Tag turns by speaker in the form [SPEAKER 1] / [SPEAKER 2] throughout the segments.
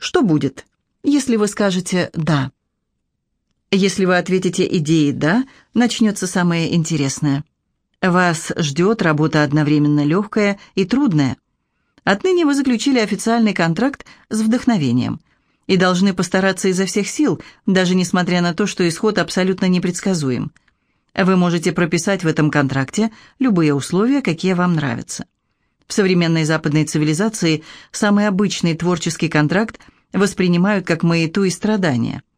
[SPEAKER 1] Что будет, если вы скажете «да»? Если вы ответите идеей «да», начнется самое интересное. Вас ждет работа одновременно легкая и трудная. Отныне вы заключили официальный контракт с вдохновением и должны постараться изо всех сил, даже несмотря на то, что исход абсолютно непредсказуем. Вы можете прописать в этом контракте любые условия, какие вам нравятся. В современной западной цивилизации самый обычный творческий контракт воспринимают как маяту и страдания –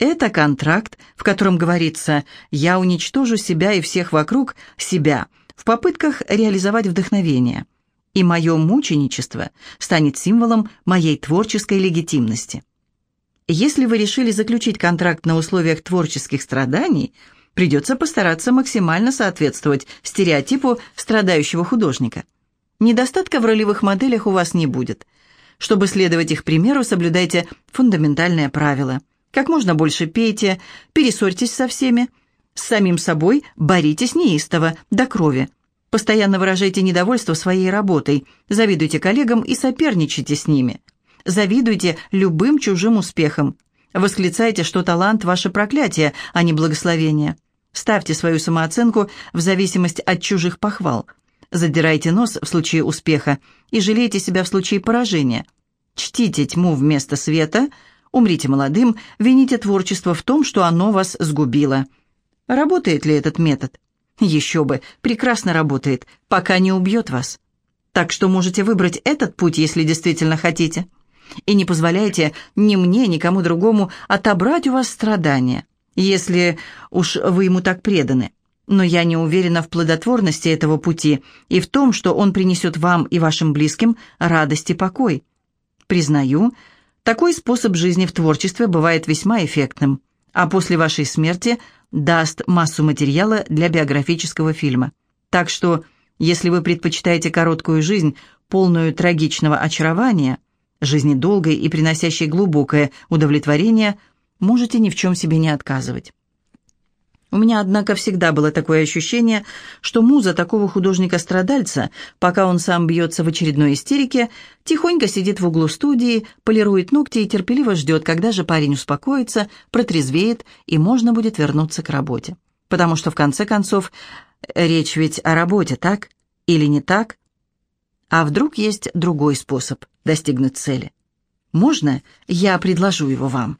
[SPEAKER 1] это контракт, в котором говорится «я уничтожу себя и всех вокруг себя» в попытках реализовать вдохновение. И мое мученичество станет символом моей творческой легитимности. Если вы решили заключить контракт на условиях творческих страданий, придется постараться максимально соответствовать стереотипу страдающего художника. Недостатка в ролевых моделях у вас не будет. Чтобы следовать их примеру, соблюдайте фундаментальное правило – как можно больше пейте, перессорьтесь со всеми. С самим собой боритесь неистово, до крови. Постоянно выражайте недовольство своей работой, завидуйте коллегам и соперничайте с ними. Завидуйте любым чужим успехам. Восклицайте, что талант – ваше проклятие, а не благословение. Ставьте свою самооценку в зависимость от чужих похвал. Задирайте нос в случае успеха и жалейте себя в случае поражения. Чтите тьму вместо света – Умрите молодым, вините творчество в том, что оно вас сгубило. Работает ли этот метод? Еще бы, прекрасно работает, пока не убьет вас. Так что можете выбрать этот путь, если действительно хотите. И не позволяйте ни мне, ни кому другому отобрать у вас страдания, если уж вы ему так преданы. Но я не уверена в плодотворности этого пути и в том, что он принесет вам и вашим близким радость и покой. Признаю, такой способ жизни в творчестве бывает весьма эффектным, а после вашей смерти даст массу материала для биографического фильма. Так что, если вы предпочитаете короткую жизнь, полную трагичного очарования, жизни долгой и приносящей глубокое удовлетворение, можете ни в чем себе не отказывать. У меня, однако, всегда было такое ощущение, что муза такого художника-страдальца, пока он сам бьется в очередной истерике, тихонько сидит в углу студии, полирует ногти и терпеливо ждет, когда же парень успокоится, протрезвеет и можно будет вернуться к работе. Потому что, в конце концов, речь ведь о работе, так? Или не так? А вдруг есть другой способ достигнуть цели? Можно я предложу его вам?»